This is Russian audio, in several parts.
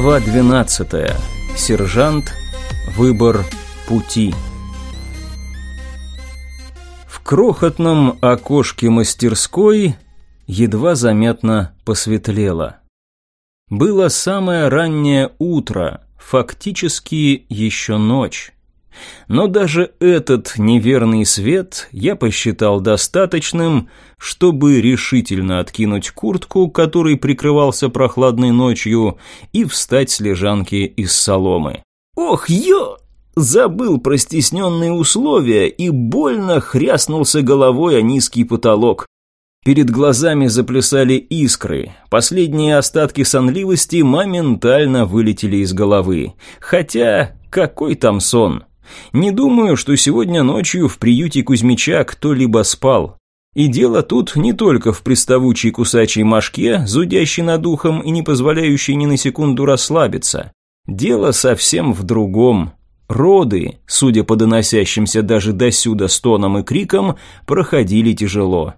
Глава 12. Сержант. Выбор пути. В крохотном окошке мастерской едва заметно посветлело. Было самое раннее утро, фактически еще ночь. Но даже этот неверный свет я посчитал достаточным, чтобы решительно откинуть куртку, которой прикрывался прохладной ночью, и встать с лежанки из соломы. «Ох, ё!» Забыл про стесненные условия и больно хряснулся головой о низкий потолок. Перед глазами заплясали искры. Последние остатки сонливости моментально вылетели из головы. Хотя, какой там сон? Не думаю, что сегодня ночью в приюте Кузьмича кто-либо спал. И дело тут не только в приставучей кусачей мошке, зудящей над ухом и не позволяющей ни на секунду расслабиться. Дело совсем в другом. Роды, судя по доносящимся даже досюда стонам и крикам, проходили тяжело.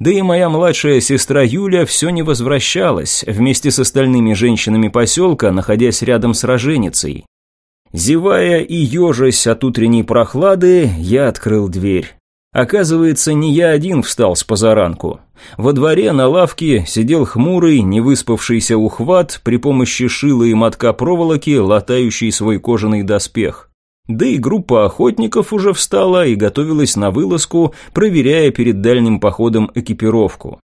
Да и моя младшая сестра Юля все не возвращалась, вместе с остальными женщинами поселка, находясь рядом с роженицей. Зевая и ежась от утренней прохлады, я открыл дверь. Оказывается, не я один встал с позаранку. Во дворе на лавке сидел хмурый, невыспавшийся ухват при помощи шила и мотка проволоки, латающий свой кожаный доспех. Да и группа охотников уже встала и готовилась на вылазку, проверяя перед дальним походом экипировку.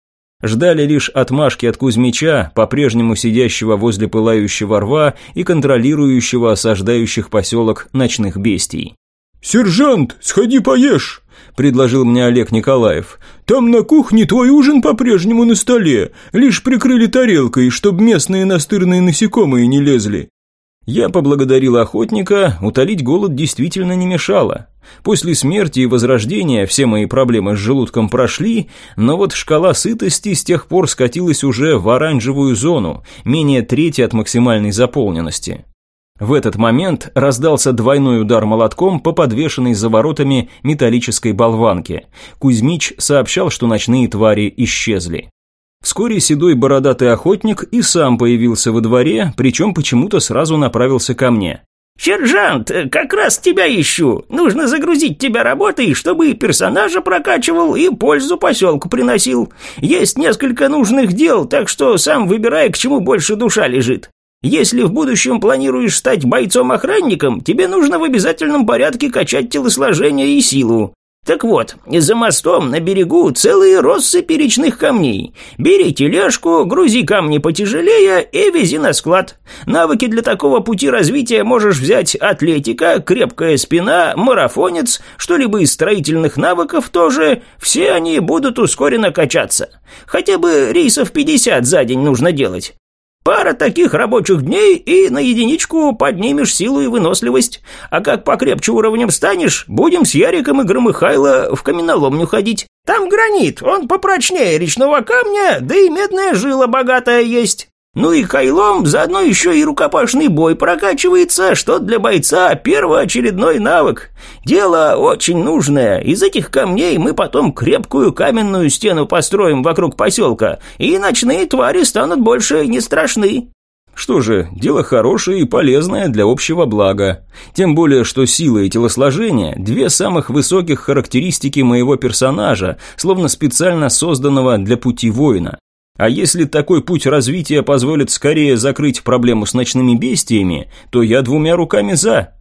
Ждали лишь отмашки от Кузьмича, по-прежнему сидящего возле пылающего рва и контролирующего осаждающих поселок ночных бестий. «Сержант, сходи поешь!» – предложил мне Олег Николаев. «Там на кухне твой ужин по-прежнему на столе, лишь прикрыли тарелкой, чтобы местные настырные насекомые не лезли. Я поблагодарил охотника, утолить голод действительно не мешало. После смерти и возрождения все мои проблемы с желудком прошли, но вот шкала сытости с тех пор скатилась уже в оранжевую зону, менее трети от максимальной заполненности. В этот момент раздался двойной удар молотком по подвешенной за воротами металлической болванке. Кузьмич сообщал, что ночные твари исчезли. Вскоре седой бородатый охотник и сам появился во дворе, причем почему-то сразу направился ко мне. «Сержант, как раз тебя ищу. Нужно загрузить тебя работой, чтобы и персонажа прокачивал, и пользу поселку приносил. Есть несколько нужных дел, так что сам выбирай, к чему больше душа лежит. Если в будущем планируешь стать бойцом-охранником, тебе нужно в обязательном порядке качать телосложение и силу. Так вот, за мостом на берегу целые россыпи речных камней. Бери тележку, грузи камни потяжелее и вези на склад. Навыки для такого пути развития можешь взять атлетика, крепкая спина, марафонец, что-либо из строительных навыков тоже. Все они будут ускоренно качаться. Хотя бы рейсов 50 за день нужно делать. Пара таких рабочих дней, и на единичку поднимешь силу и выносливость. А как покрепче уровнем станешь, будем с Яриком и Громыхайло в каменоломню ходить. Там гранит, он попрочнее речного камня, да и медная жила богатая есть. Ну и кайлом заодно еще и рукопашный бой прокачивается, что для бойца первоочередной навык. Дело очень нужное. Из этих камней мы потом крепкую каменную стену построим вокруг поселка, и ночные твари станут больше не страшны. Что же, дело хорошее и полезное для общего блага. Тем более, что сила и телосложение – две самых высоких характеристики моего персонажа, словно специально созданного для пути воина. А если такой путь развития позволит скорее закрыть проблему с ночными бестиями, то я двумя руками за.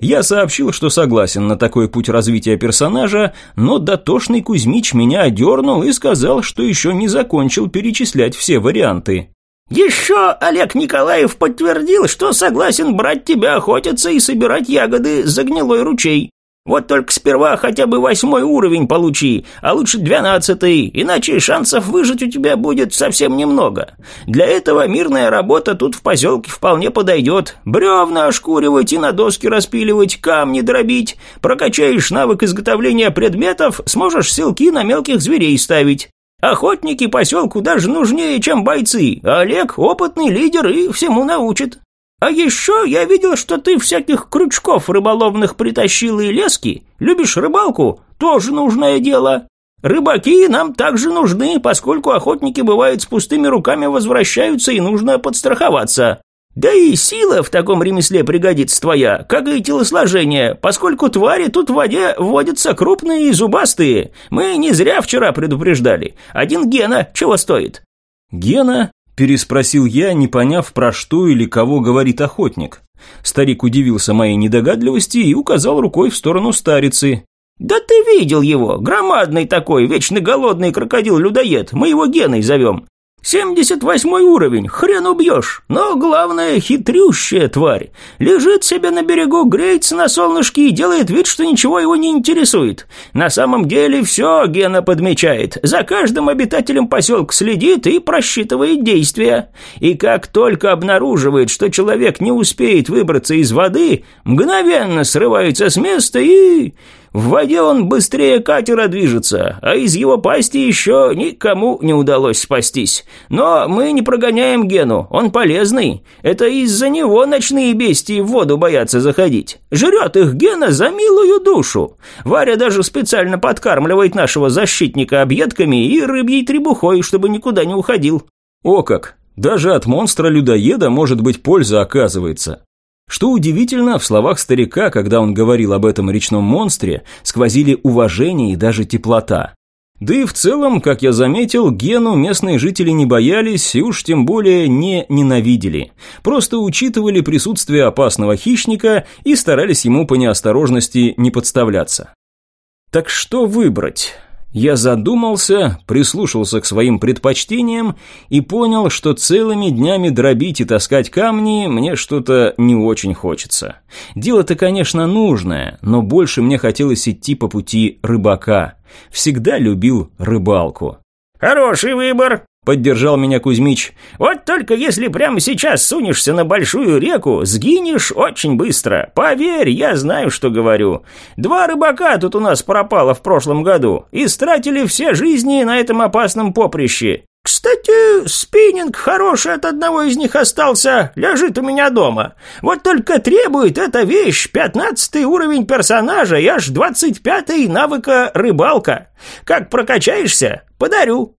Я сообщил, что согласен на такой путь развития персонажа, но дотошный Кузьмич меня одернул и сказал, что еще не закончил перечислять все варианты. «Еще Олег Николаев подтвердил, что согласен брать тебя охотиться и собирать ягоды за гнилой ручей. Вот только сперва хотя бы восьмой уровень получи, а лучше двенадцатый, иначе шансов выжить у тебя будет совсем немного. Для этого мирная работа тут в поселке вполне подойдет. Бревна ошкуривать и на доски распиливать, камни дробить. Прокачаешь навык изготовления предметов, сможешь селки на мелких зверей ставить. Охотники поселку даже нужнее, чем бойцы, а Олег опытный лидер и всему научит. А еще я видел, что ты всяких крючков рыболовных притащил и лески. Любишь рыбалку? Тоже нужное дело. Рыбаки нам также нужны, поскольку охотники бывают с пустыми руками возвращаются и нужно подстраховаться. Да и сила в таком ремесле пригодится твоя, как и телосложение, поскольку твари тут в воде водятся крупные и зубастые. Мы не зря вчера предупреждали. Один Гена чего стоит?» «Гена?» – переспросил я, не поняв, про что или кого говорит охотник. Старик удивился моей недогадливости и указал рукой в сторону старицы. «Да ты видел его, громадный такой, вечно голодный крокодил-людоед, мы его Геной зовем. Семьдесят восьмой уровень, хрен убьешь, но главное хитрющая тварь. Лежит себе на берегу, греется на солнышке и делает вид, что ничего его не интересует. На самом деле все Гена подмечает, за каждым обитателем поселка следит и просчитывает действия. И как только обнаруживает, что человек не успеет выбраться из воды, мгновенно срывается с места и... В воде он быстрее катера движется, а из его пасти еще никому не удалось спастись. Но мы не прогоняем Гену, он полезный. Это из-за него ночные бестии в воду боятся заходить. Жрет их Гена за милую душу. Варя даже специально подкармливает нашего защитника объедками и рыбьей требухой, чтобы никуда не уходил. О как! Даже от монстра-людоеда может быть польза, оказывается. Что удивительно, в словах старика, когда он говорил об этом речном монстре, сквозили уважение и даже теплота. Да и в целом, как я заметил, Гену местные жители не боялись и уж тем более не ненавидели. Просто учитывали присутствие опасного хищника и старались ему по неосторожности не подставляться. Так что выбрать? Я задумался, прислушался к своим предпочтениям и понял, что целыми днями дробить и таскать камни мне что-то не очень хочется. Дело-то, конечно, нужное, но больше мне хотелось идти по пути рыбака. Всегда любил рыбалку. «Хороший выбор», Поддержал меня Кузьмич. «Вот только если прямо сейчас сунешься на большую реку, сгинешь очень быстро. Поверь, я знаю, что говорю. Два рыбака тут у нас пропало в прошлом году. и стратили все жизни на этом опасном поприще. Кстати, спиннинг хороший от одного из них остался, лежит у меня дома. Вот только требует эта вещь пятнадцатый уровень персонажа и аж двадцать пятый навыка рыбалка. Как прокачаешься, подарю».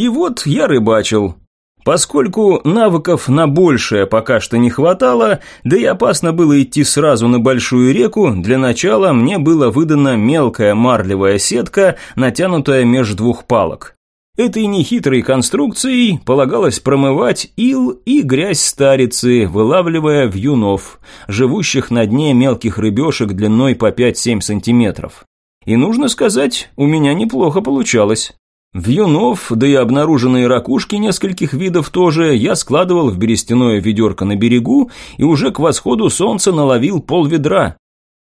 И вот я рыбачил. Поскольку навыков на большее пока что не хватало, да и опасно было идти сразу на большую реку, для начала мне было выдана мелкая марлевая сетка, натянутая между двух палок. Этой нехитрой конструкцией полагалось промывать ил и грязь старицы, вылавливая вьюнов, живущих на дне мелких рыбешек длиной по 5-7 сантиметров. И нужно сказать, у меня неплохо получалось. Вьюнов, да и обнаруженные ракушки нескольких видов тоже я складывал в берестяное ведерко на берегу и уже к восходу солнца наловил пол ведра.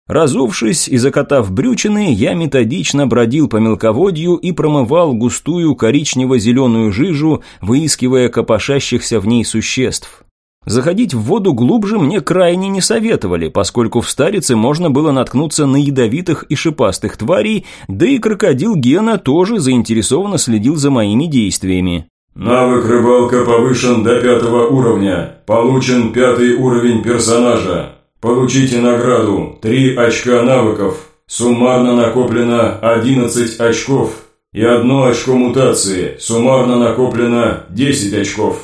Разувшись и закатав брючины, я методично бродил по мелководью и промывал густую коричнево-зеленую жижу, выискивая копошащихся в ней существ. Заходить в воду глубже мне крайне не советовали, поскольку в Старице можно было наткнуться на ядовитых и шипастых тварей, да и крокодил Гена тоже заинтересованно следил за моими действиями. Навык рыбалка повышен до пятого уровня. Получен пятый уровень персонажа. Получите награду 3 очка навыков. Суммарно накоплено 11 очков. И одно очко мутации. Суммарно накоплено 10 очков.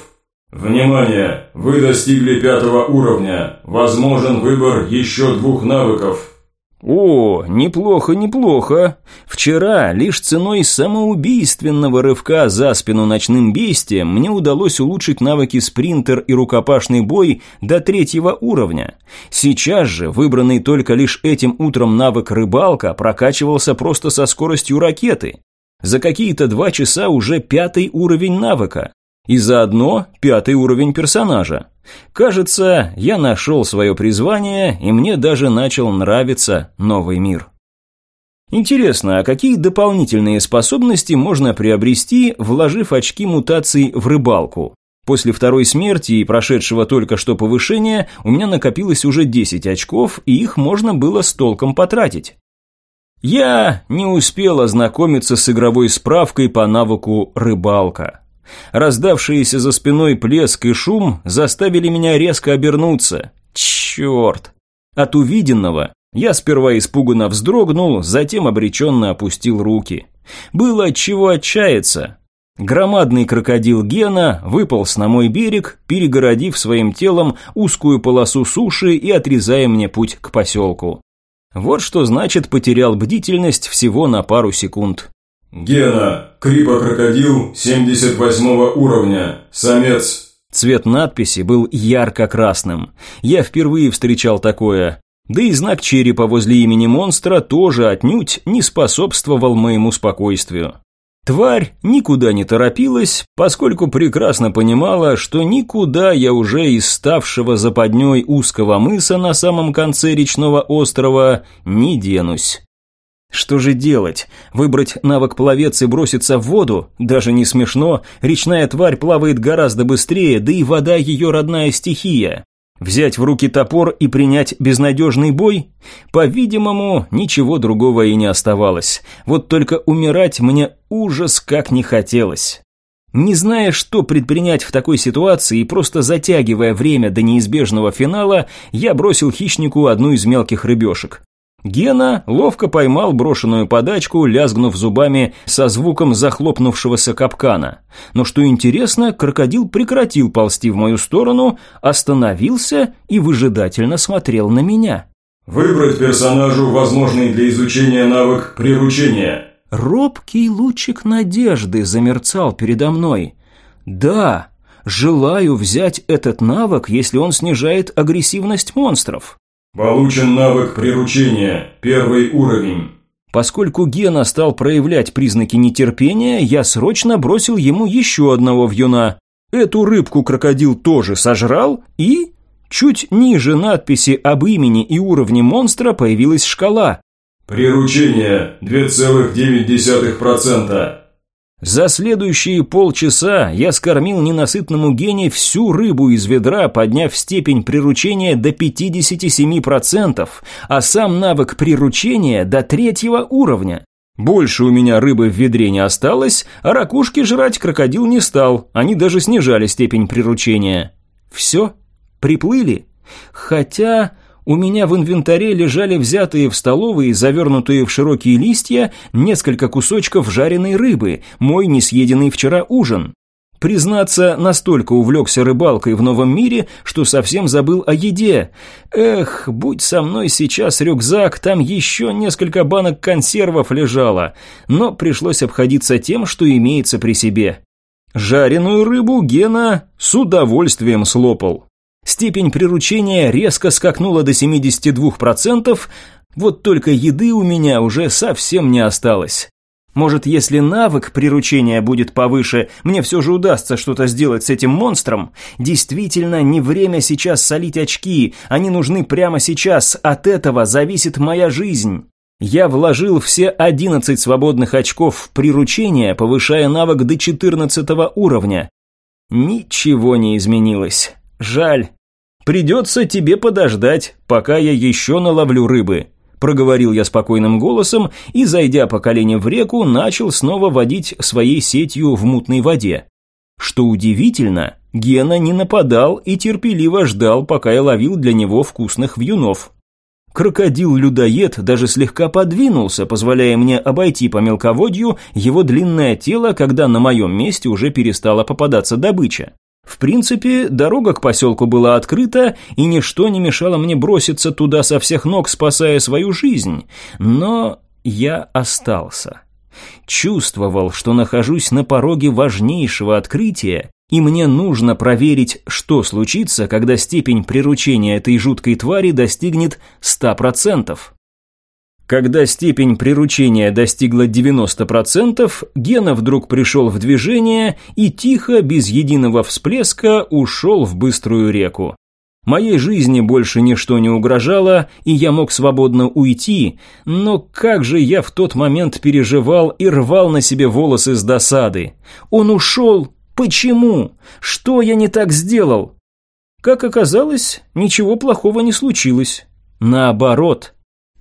Внимание! Вы достигли пятого уровня. Возможен выбор еще двух навыков. О, неплохо, неплохо. Вчера лишь ценой самоубийственного рывка за спину ночным бестием мне удалось улучшить навыки спринтер и рукопашный бой до третьего уровня. Сейчас же, выбранный только лишь этим утром навык рыбалка прокачивался просто со скоростью ракеты. За какие-то два часа уже пятый уровень навыка. И заодно пятый уровень персонажа. Кажется, я нашел свое призвание, и мне даже начал нравиться новый мир. Интересно, а какие дополнительные способности можно приобрести, вложив очки мутаций в рыбалку? После второй смерти и прошедшего только что повышения у меня накопилось уже 10 очков, и их можно было с толком потратить. Я не успел ознакомиться с игровой справкой по навыку «Рыбалка». Раздавшиеся за спиной плеск и шум заставили меня резко обернуться. Черт! От увиденного я сперва испуганно вздрогнул, затем обреченно опустил руки. Было от чего отчаяться. Громадный крокодил Гена выполз на мой берег, перегородив своим телом узкую полосу суши и отрезая мне путь к поселку. Вот что значит потерял бдительность всего на пару секунд. Гена, крипа-крокодил 78 уровня, самец. Цвет надписи был ярко-красным. Я впервые встречал такое. Да и знак черепа возле имени монстра тоже отнюдь не способствовал моему спокойствию. Тварь никуда не торопилась, поскольку прекрасно понимала, что никуда я уже из ставшего западней узкого мыса на самом конце речного острова не денусь. Что же делать? Выбрать навык пловец и броситься в воду? Даже не смешно, речная тварь плавает гораздо быстрее, да и вода ее родная стихия. Взять в руки топор и принять безнадежный бой? По-видимому, ничего другого и не оставалось. Вот только умирать мне ужас как не хотелось. Не зная, что предпринять в такой ситуации и просто затягивая время до неизбежного финала, я бросил хищнику одну из мелких рыбешек. Гена ловко поймал брошенную подачку, лязгнув зубами со звуком захлопнувшегося капкана. Но что интересно, крокодил прекратил ползти в мою сторону, остановился и выжидательно смотрел на меня. «Выбрать персонажу возможный для изучения навык приручения». Робкий лучик надежды замерцал передо мной. «Да, желаю взять этот навык, если он снижает агрессивность монстров». Получен навык приручения, первый уровень. Поскольку Гена стал проявлять признаки нетерпения, я срочно бросил ему еще одного вьюна. Эту рыбку крокодил тоже сожрал и... Чуть ниже надписи об имени и уровне монстра появилась шкала. Приручение 2,9%. За следующие полчаса я скормил ненасытному гене всю рыбу из ведра, подняв степень приручения до 57%, а сам навык приручения до третьего уровня. Больше у меня рыбы в ведре не осталось, а ракушки жрать крокодил не стал, они даже снижали степень приручения. Все, приплыли. Хотя у меня в инвентаре лежали взятые в столовые, завернутые в широкие листья, несколько кусочков жареной рыбы, мой несъеденный вчера ужин. Признаться, настолько увлекся рыбалкой в новом мире, что совсем забыл о еде. Эх, будь со мной сейчас рюкзак, там еще несколько банок консервов лежало, но пришлось обходиться тем, что имеется при себе. Жареную рыбу Гена с удовольствием слопал. Степень приручения резко скакнула до 72%, вот только еды у меня уже совсем не осталось. Может, если навык приручения будет повыше, мне все же удастся что-то сделать с этим монстром? Действительно, не время сейчас солить очки, они нужны прямо сейчас, от этого зависит моя жизнь. Я вложил все 11 свободных очков в приручение, повышая навык до 14 уровня. Ничего не изменилось. Жаль. Придется тебе подождать, пока я еще наловлю рыбы. Проговорил я спокойным голосом и, зайдя по колени в реку, начал снова водить своей сетью в мутной воде. Что удивительно, Гена не нападал и терпеливо ждал, пока я ловил для него вкусных вьюнов. Крокодил-людоед даже слегка подвинулся, позволяя мне обойти по мелководью его длинное тело, когда на моем месте уже перестала попадаться добыча. В принципе, дорога к поселку была открыта, и ничто не мешало мне броситься туда со всех ног, спасая свою жизнь. Но я остался. Чувствовал, что нахожусь на пороге важнейшего открытия, и мне нужно проверить, что случится, когда степень приручения этой жуткой твари достигнет 100%. Когда степень приручения достигла 90%, Гена вдруг пришел в движение и тихо, без единого всплеска, ушел в быструю реку. Моей жизни больше ничто не угрожало, и я мог свободно уйти, но как же я в тот момент переживал и рвал на себе волосы с досады. Он ушел? Почему? Что я не так сделал? Как оказалось, ничего плохого не случилось. Наоборот,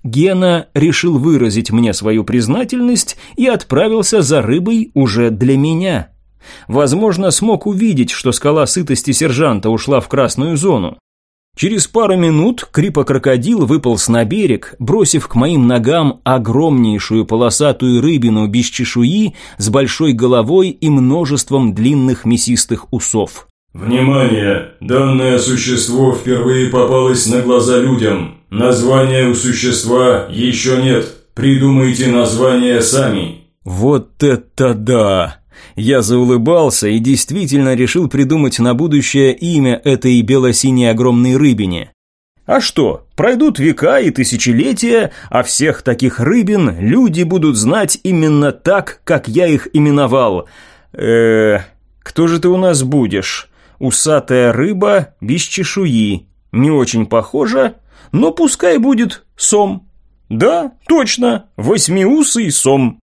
Гена решил выразить мне свою признательность и отправился за рыбой уже для меня. Возможно, смог увидеть, что скала сытости сержанта ушла в красную зону. Через пару минут крипокрокодил выполз на берег, бросив к моим ногам огромнейшую полосатую рыбину без чешуи с большой головой и множеством длинных мясистых усов. «Внимание! Данное существо впервые попалось на глаза людям. Названия у существа еще нет. Придумайте название сами». «Вот это да!» Я заулыбался и действительно решил придумать на будущее имя этой бело-синей огромной рыбине. А что, пройдут века и тысячелетия, а всех таких рыбин люди будут знать именно так, как я их именовал. э кто же ты у нас будешь? Усатая рыба без чешуи. Не очень похожа, но пускай будет сом. Да, точно, восьмиусый сом.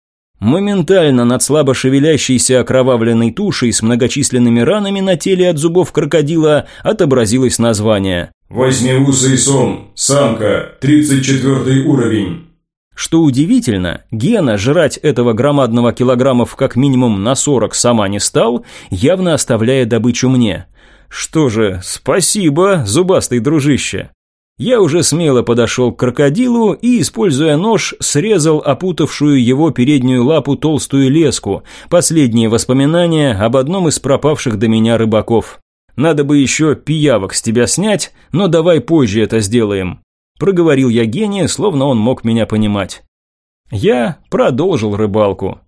Моментально над слабо шевелящейся окровавленной тушей с многочисленными ранами на теле от зубов крокодила отобразилось название. «Восьмиусый сом, самка, 34 уровень». Что удивительно, Гена жрать этого громадного килограммов как минимум на 40 сама не стал, явно оставляя добычу мне. Что же, спасибо, зубастый дружище. Я уже смело подошел к крокодилу и, используя нож, срезал опутавшую его переднюю лапу толстую леску, последние воспоминания об одном из пропавших до меня рыбаков. Надо бы еще пиявок с тебя снять, но давай позже это сделаем. Проговорил я гения, словно он мог меня понимать. Я продолжил рыбалку.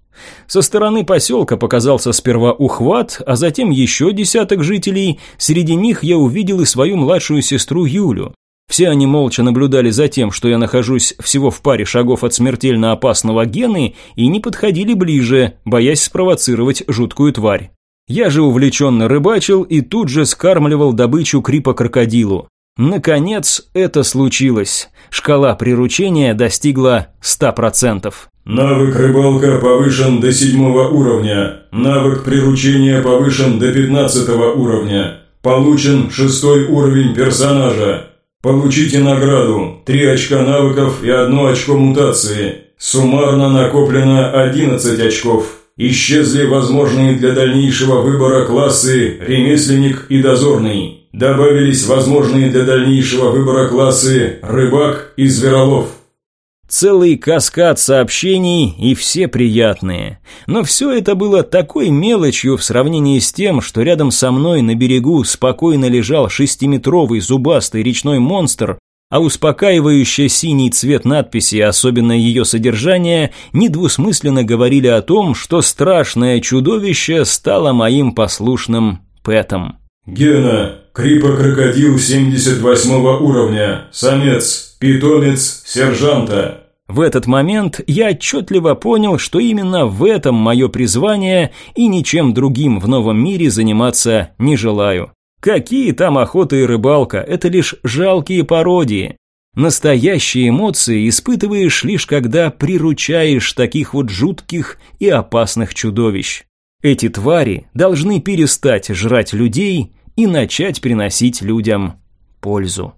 Со стороны поселка показался сперва ухват, а затем еще десяток жителей. Среди них я увидел и свою младшую сестру Юлю. Все они молча наблюдали за тем, что я нахожусь всего в паре шагов от смертельно опасного гены и не подходили ближе, боясь спровоцировать жуткую тварь. Я же увлеченно рыбачил и тут же скармливал добычу крипа-крокодилу. Наконец это случилось. Шкала приручения достигла 100%. Навык рыбалка повышен до седьмого уровня. Навык приручения повышен до пятнадцатого уровня. Получен шестой уровень персонажа. Получите награду. Три очка навыков и одно очко мутации. Суммарно накоплено 11 очков. Исчезли возможные для дальнейшего выбора классы «Ремесленник» и «Дозорный». Добавились возможные для дальнейшего выбора классы «Рыбак» и «Зверолов». Целый каскад сообщений и все приятные. Но все это было такой мелочью в сравнении с тем, что рядом со мной на берегу спокойно лежал шестиметровый зубастый речной монстр, а успокаивающий синий цвет надписи, особенно ее содержание, недвусмысленно говорили о том, что страшное чудовище стало моим послушным пэтом. Гена, крипокрокодил 78 уровня, самец, питомец, сержанта. В этот момент я отчетливо понял, что именно в этом мое призвание и ничем другим в новом мире заниматься не желаю. Какие там охота и рыбалка, это лишь жалкие пародии. Настоящие эмоции испытываешь лишь когда приручаешь таких вот жутких и опасных чудовищ. Эти твари должны перестать жрать людей и начать приносить людям пользу.